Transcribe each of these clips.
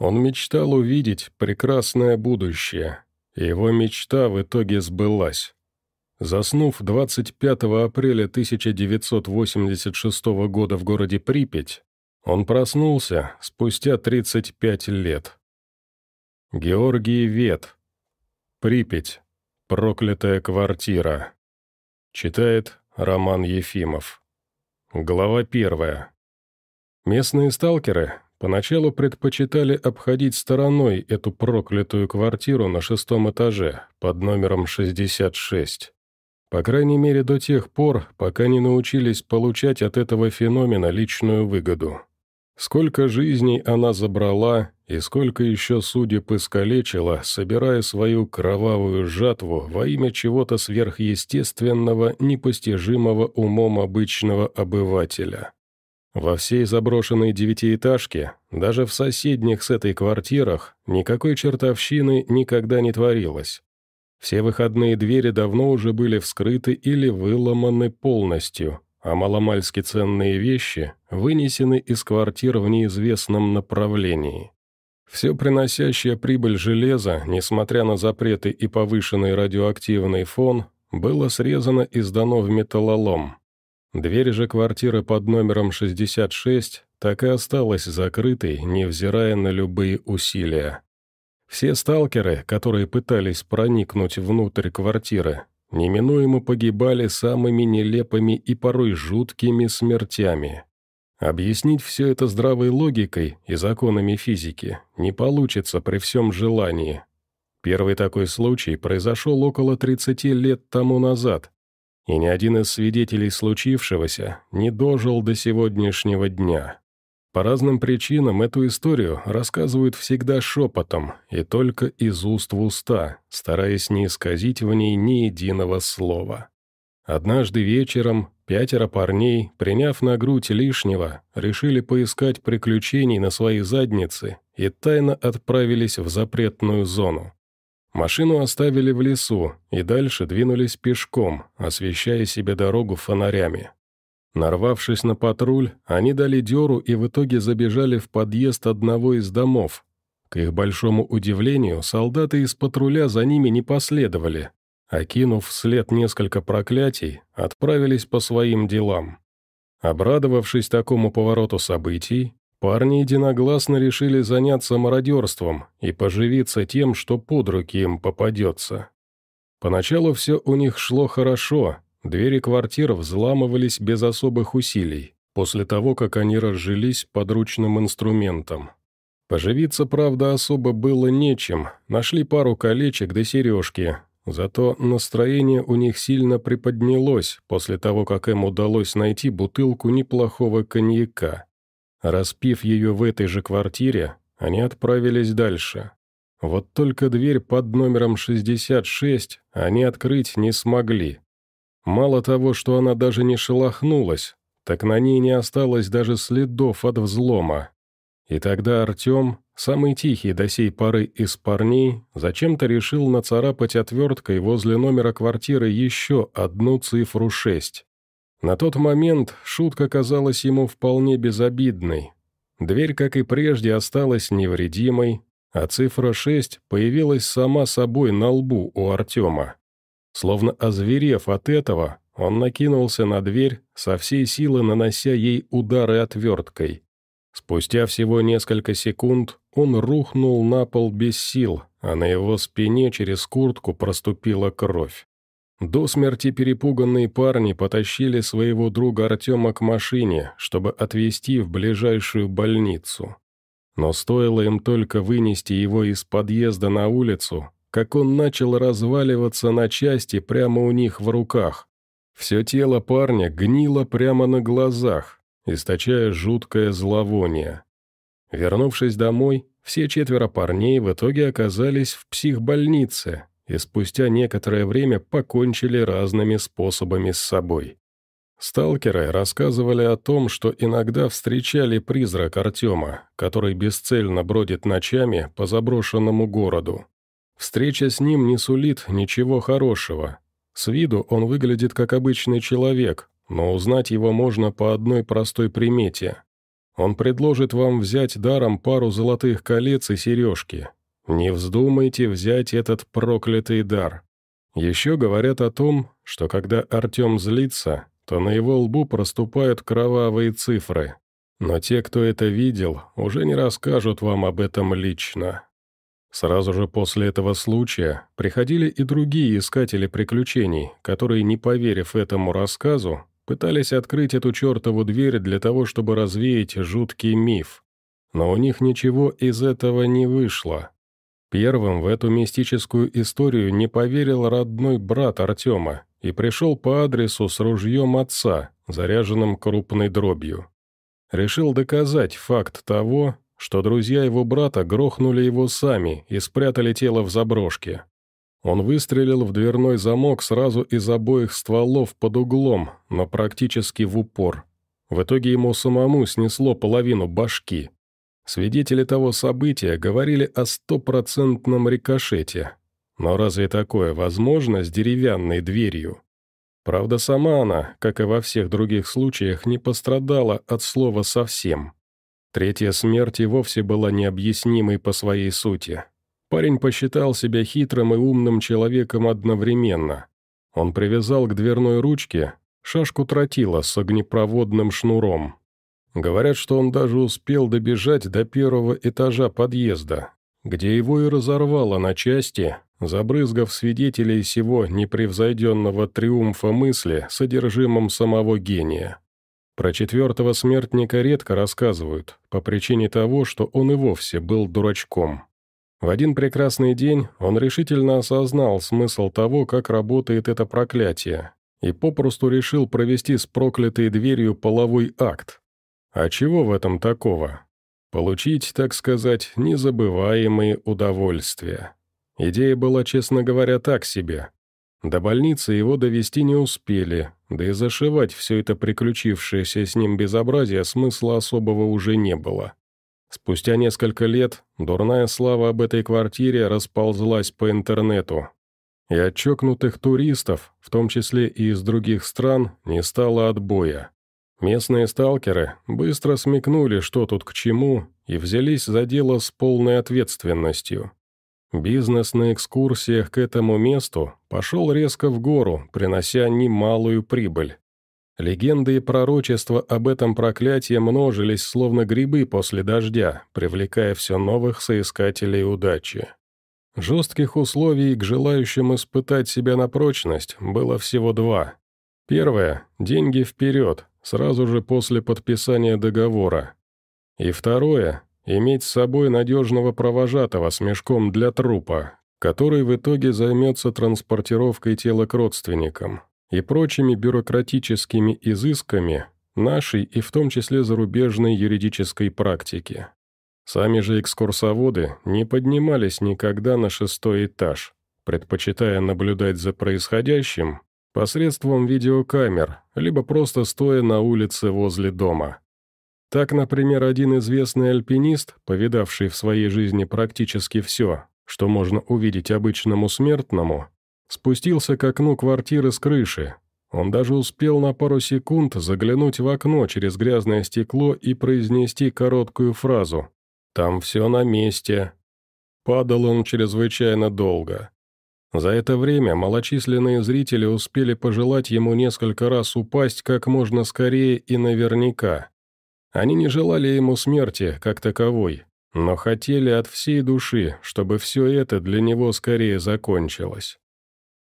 Он мечтал увидеть прекрасное будущее. Его мечта в итоге сбылась. Заснув 25 апреля 1986 года в городе Припять, он проснулся спустя 35 лет. Георгий Вет. Припять. Проклятая квартира. Читает Роман Ефимов. Глава первая. Местные сталкеры поначалу предпочитали обходить стороной эту проклятую квартиру на шестом этаже под номером 66. По крайней мере до тех пор, пока не научились получать от этого феномена личную выгоду. Сколько жизней она забрала и сколько еще судеб искалечила, собирая свою кровавую жатву во имя чего-то сверхъестественного, непостижимого умом обычного обывателя. Во всей заброшенной девятиэтажке, даже в соседних с этой квартирах, никакой чертовщины никогда не творилось. Все выходные двери давно уже были вскрыты или выломаны полностью, а маломальски ценные вещи вынесены из квартир в неизвестном направлении. Все приносящее прибыль железа, несмотря на запреты и повышенный радиоактивный фон, было срезано и сдано в металлолом. Дверь же квартиры под номером 66 так и осталась закрытой, невзирая на любые усилия. Все сталкеры, которые пытались проникнуть внутрь квартиры, неминуемо погибали самыми нелепыми и порой жуткими смертями. Объяснить все это здравой логикой и законами физики не получится при всем желании. Первый такой случай произошел около 30 лет тому назад, и ни один из свидетелей случившегося не дожил до сегодняшнего дня. По разным причинам эту историю рассказывают всегда шепотом и только из уст в уста, стараясь не исказить в ней ни единого слова. Однажды вечером пятеро парней, приняв на грудь лишнего, решили поискать приключений на своей заднице и тайно отправились в запретную зону. Машину оставили в лесу и дальше двинулись пешком, освещая себе дорогу фонарями. Нарвавшись на патруль, они дали дёру и в итоге забежали в подъезд одного из домов. К их большому удивлению, солдаты из патруля за ними не последовали. Окинув вслед несколько проклятий, отправились по своим делам. Обрадовавшись такому повороту событий, парни единогласно решили заняться мародерством и поживиться тем, что под руки им попадется. Поначалу все у них шло хорошо, Двери квартир взламывались без особых усилий, после того, как они разжились подручным инструментом. Поживиться, правда, особо было нечем, нашли пару колечек да сережки, зато настроение у них сильно приподнялось после того, как им удалось найти бутылку неплохого коньяка. Распив ее в этой же квартире, они отправились дальше. Вот только дверь под номером 66 они открыть не смогли. Мало того, что она даже не шелохнулась, так на ней не осталось даже следов от взлома. И тогда Артем, самый тихий до сей поры из парней, зачем-то решил нацарапать отверткой возле номера квартиры еще одну цифру 6. На тот момент шутка казалась ему вполне безобидной. Дверь, как и прежде, осталась невредимой, а цифра 6 появилась сама собой на лбу у Артема. Словно озверев от этого, он накинулся на дверь, со всей силы нанося ей удары отверткой. Спустя всего несколько секунд он рухнул на пол без сил, а на его спине через куртку проступила кровь. До смерти перепуганные парни потащили своего друга Артема к машине, чтобы отвезти в ближайшую больницу. Но стоило им только вынести его из подъезда на улицу, как он начал разваливаться на части прямо у них в руках. Все тело парня гнило прямо на глазах, источая жуткое зловоние. Вернувшись домой, все четверо парней в итоге оказались в психбольнице и спустя некоторое время покончили разными способами с собой. Сталкеры рассказывали о том, что иногда встречали призрак Артема, который бесцельно бродит ночами по заброшенному городу. Встреча с ним не сулит ничего хорошего. С виду он выглядит как обычный человек, но узнать его можно по одной простой примете. Он предложит вам взять даром пару золотых колец и сережки. Не вздумайте взять этот проклятый дар. Еще говорят о том, что когда Артем злится, то на его лбу проступают кровавые цифры. Но те, кто это видел, уже не расскажут вам об этом лично. Сразу же после этого случая приходили и другие искатели приключений, которые, не поверив этому рассказу, пытались открыть эту чертову дверь для того, чтобы развеять жуткий миф. Но у них ничего из этого не вышло. Первым в эту мистическую историю не поверил родной брат Артема и пришел по адресу с ружьем отца, заряженным крупной дробью. Решил доказать факт того, что друзья его брата грохнули его сами и спрятали тело в заброшке. Он выстрелил в дверной замок сразу из обоих стволов под углом, но практически в упор. В итоге ему самому снесло половину башки. Свидетели того события говорили о стопроцентном рикошете. Но разве такое возможно с деревянной дверью? Правда, сама она, как и во всех других случаях, не пострадала от слова совсем. Третья смерть и вовсе была необъяснимой по своей сути. Парень посчитал себя хитрым и умным человеком одновременно. Он привязал к дверной ручке шашку тротила с огнепроводным шнуром. Говорят, что он даже успел добежать до первого этажа подъезда, где его и разорвало на части, забрызгав свидетелей сего непревзойденного триумфа мысли содержимым самого гения. Про четвертого смертника редко рассказывают, по причине того, что он и вовсе был дурачком. В один прекрасный день он решительно осознал смысл того, как работает это проклятие, и попросту решил провести с проклятой дверью половой акт. А чего в этом такого? Получить, так сказать, незабываемые удовольствия. Идея была, честно говоря, так себе. До больницы его довести не успели, да и зашивать все это приключившееся с ним безобразие смысла особого уже не было. Спустя несколько лет дурная слава об этой квартире расползлась по интернету. И от чокнутых туристов, в том числе и из других стран, не стало отбоя. Местные сталкеры быстро смекнули, что тут к чему, и взялись за дело с полной ответственностью. Бизнес на экскурсиях к этому месту пошел резко в гору, принося немалую прибыль. Легенды и пророчества об этом проклятии множились, словно грибы после дождя, привлекая все новых соискателей удачи. Жестких условий к желающим испытать себя на прочность было всего два. Первое – деньги вперед, сразу же после подписания договора. И второе Иметь с собой надежного провожатого с мешком для трупа, который в итоге займется транспортировкой тела к родственникам и прочими бюрократическими изысками нашей и в том числе зарубежной юридической практики. Сами же экскурсоводы не поднимались никогда на шестой этаж, предпочитая наблюдать за происходящим посредством видеокамер, либо просто стоя на улице возле дома. Так, например, один известный альпинист, повидавший в своей жизни практически все, что можно увидеть обычному смертному, спустился к окну квартиры с крыши. Он даже успел на пару секунд заглянуть в окно через грязное стекло и произнести короткую фразу «Там все на месте». Падал он чрезвычайно долго. За это время малочисленные зрители успели пожелать ему несколько раз упасть как можно скорее и наверняка. Они не желали ему смерти, как таковой, но хотели от всей души, чтобы все это для него скорее закончилось.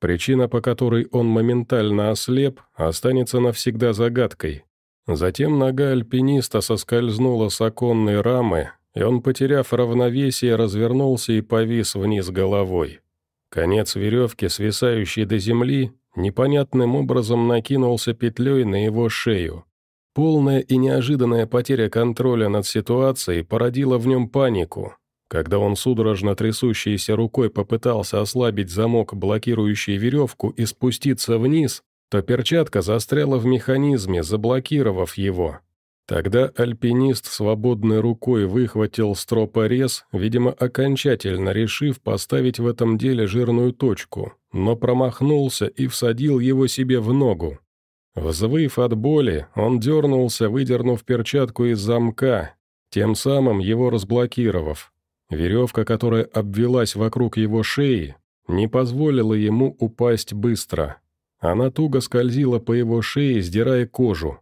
Причина, по которой он моментально ослеп, останется навсегда загадкой. Затем нога альпиниста соскользнула с оконной рамы, и он, потеряв равновесие, развернулся и повис вниз головой. Конец веревки, свисающий до земли, непонятным образом накинулся петлей на его шею, Полная и неожиданная потеря контроля над ситуацией породила в нем панику. Когда он судорожно трясущейся рукой попытался ослабить замок, блокирующий веревку, и спуститься вниз, то перчатка застряла в механизме, заблокировав его. Тогда альпинист свободной рукой выхватил стропорез, видимо, окончательно решив поставить в этом деле жирную точку, но промахнулся и всадил его себе в ногу. Взвыв от боли, он дернулся, выдернув перчатку из замка, тем самым его разблокировав. Веревка, которая обвелась вокруг его шеи, не позволила ему упасть быстро. Она туго скользила по его шее, сдирая кожу.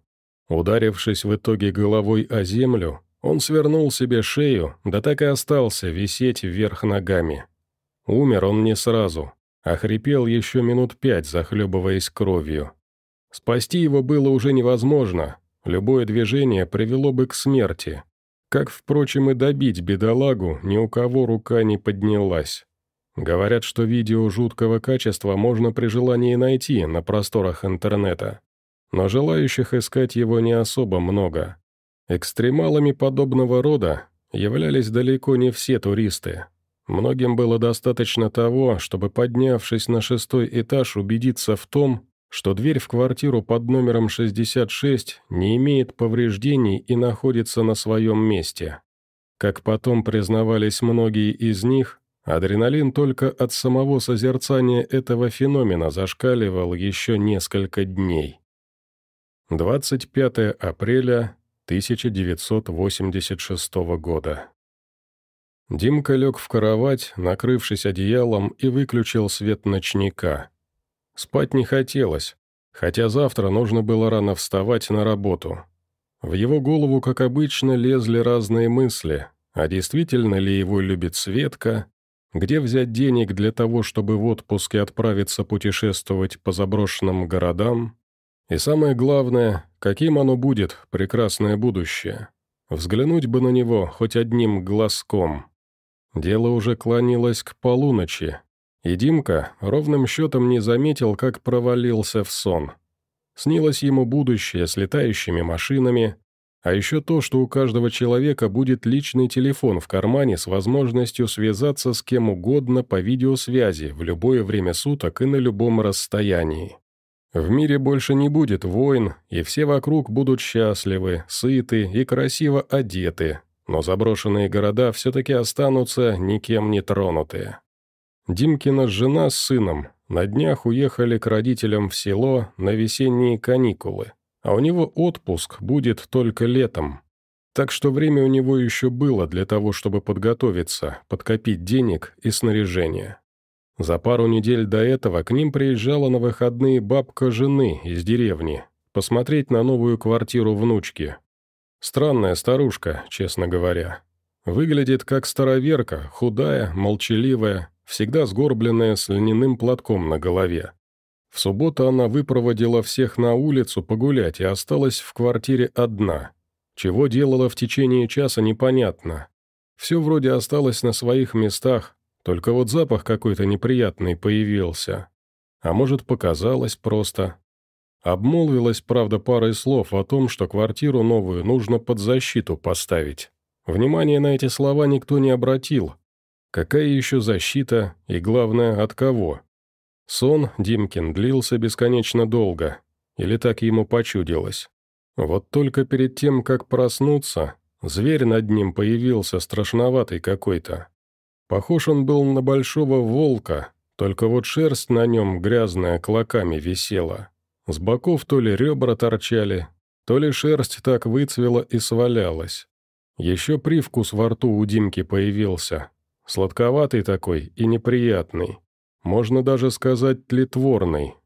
Ударившись в итоге головой о землю, он свернул себе шею, да так и остался висеть вверх ногами. Умер он не сразу, а хрипел еще минут пять, захлебываясь кровью. Спасти его было уже невозможно, любое движение привело бы к смерти. Как, впрочем, и добить бедолагу, ни у кого рука не поднялась. Говорят, что видео жуткого качества можно при желании найти на просторах интернета. Но желающих искать его не особо много. Экстремалами подобного рода являлись далеко не все туристы. Многим было достаточно того, чтобы, поднявшись на шестой этаж, убедиться в том, что дверь в квартиру под номером 66 не имеет повреждений и находится на своем месте. Как потом признавались многие из них, адреналин только от самого созерцания этого феномена зашкаливал еще несколько дней. 25 апреля 1986 года. Димка лег в кровать, накрывшись одеялом, и выключил свет ночника. Спать не хотелось, хотя завтра нужно было рано вставать на работу. В его голову, как обычно, лезли разные мысли, а действительно ли его любит Светка, где взять денег для того, чтобы в отпуске отправиться путешествовать по заброшенным городам, и самое главное, каким оно будет, прекрасное будущее. Взглянуть бы на него хоть одним глазком. Дело уже клонилось к полуночи, и Димка ровным счетом не заметил, как провалился в сон. Снилось ему будущее с летающими машинами, а еще то, что у каждого человека будет личный телефон в кармане с возможностью связаться с кем угодно по видеосвязи в любое время суток и на любом расстоянии. В мире больше не будет войн, и все вокруг будут счастливы, сыты и красиво одеты, но заброшенные города все-таки останутся никем не тронутые. Димкина жена с сыном на днях уехали к родителям в село на весенние каникулы, а у него отпуск будет только летом. Так что время у него еще было для того, чтобы подготовиться, подкопить денег и снаряжение. За пару недель до этого к ним приезжала на выходные бабка жены из деревни, посмотреть на новую квартиру внучки. Странная старушка, честно говоря. Выглядит как староверка, худая, молчаливая, всегда сгорбленная с льняным платком на голове. В субботу она выпроводила всех на улицу погулять и осталась в квартире одна. Чего делала в течение часа, непонятно. Все вроде осталось на своих местах, только вот запах какой-то неприятный появился. А может, показалось просто. Обмолвилась, правда, парой слов о том, что квартиру новую нужно под защиту поставить. Внимания на эти слова никто не обратил, Какая еще защита и, главное, от кого? Сон Димкин длился бесконечно долго, или так ему почудилось. Вот только перед тем, как проснуться, зверь над ним появился страшноватый какой-то. Похож он был на большого волка, только вот шерсть на нем грязная клоками висела. С боков то ли ребра торчали, то ли шерсть так выцвела и свалялась. Еще привкус во рту у Димки появился, Сладковатый такой и неприятный. Можно даже сказать тлетворный.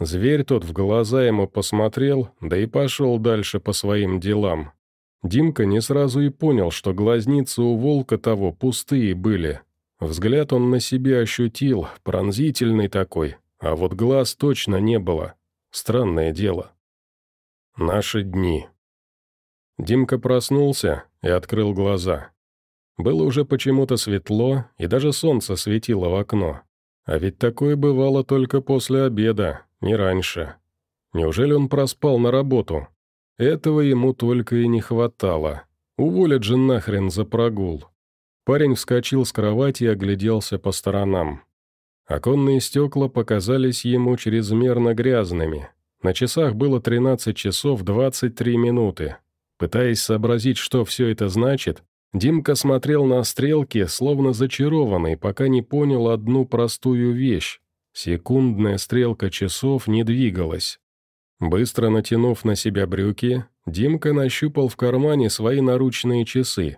Зверь тот в глаза ему посмотрел, да и пошел дальше по своим делам. Димка не сразу и понял, что глазницы у волка того пустые были. Взгляд он на себе ощутил, пронзительный такой, а вот глаз точно не было. Странное дело. Наши дни. Димка проснулся и открыл глаза. Было уже почему-то светло, и даже солнце светило в окно. А ведь такое бывало только после обеда, не раньше. Неужели он проспал на работу? Этого ему только и не хватало. Уволят же нахрен за прогул. Парень вскочил с кровати и огляделся по сторонам. Оконные стекла показались ему чрезмерно грязными. На часах было 13 часов 23 минуты. Пытаясь сообразить, что все это значит, Димка смотрел на стрелки, словно зачарованный, пока не понял одну простую вещь. Секундная стрелка часов не двигалась. Быстро натянув на себя брюки, Димка нащупал в кармане свои наручные часы.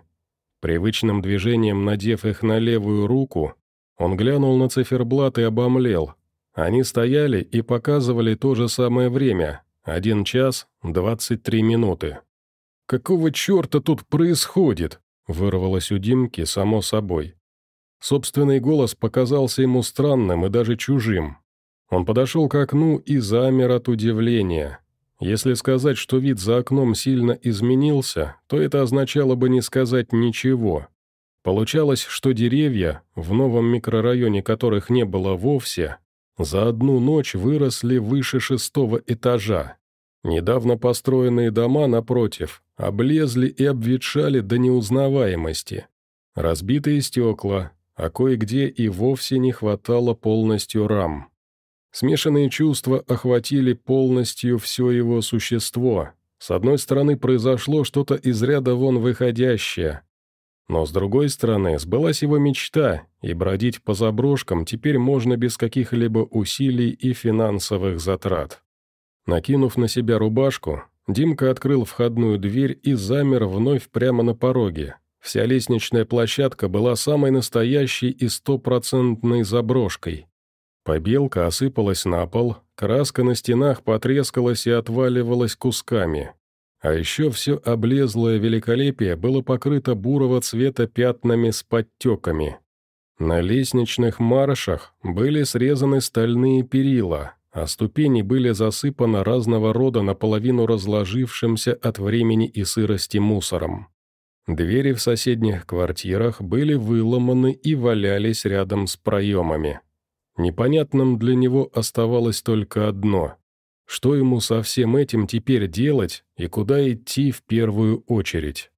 Привычным движением надев их на левую руку, он глянул на циферблат и обомлел. Они стояли и показывали то же самое время – один час двадцать три минуты. «Какого черта тут происходит?» – вырвалось у Димки само собой. Собственный голос показался ему странным и даже чужим. Он подошел к окну и замер от удивления. Если сказать, что вид за окном сильно изменился, то это означало бы не сказать ничего. Получалось, что деревья, в новом микрорайоне которых не было вовсе, за одну ночь выросли выше шестого этажа. Недавно построенные дома, напротив, облезли и обветшали до неузнаваемости. Разбитые стекла, а кое-где и вовсе не хватало полностью рам. Смешанные чувства охватили полностью все его существо. С одной стороны, произошло что-то из ряда вон выходящее. Но с другой стороны, сбылась его мечта, и бродить по заброшкам теперь можно без каких-либо усилий и финансовых затрат. Накинув на себя рубашку, Димка открыл входную дверь и замер вновь прямо на пороге. Вся лестничная площадка была самой настоящей и стопроцентной заброшкой. Побелка осыпалась на пол, краска на стенах потрескалась и отваливалась кусками. А еще все облезлое великолепие было покрыто бурого цвета пятнами с подтеками. На лестничных маршах были срезаны стальные перила, а ступени были засыпаны разного рода наполовину разложившимся от времени и сырости мусором. Двери в соседних квартирах были выломаны и валялись рядом с проемами. Непонятным для него оставалось только одно. Что ему со всем этим теперь делать и куда идти в первую очередь?